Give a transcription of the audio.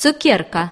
цукерка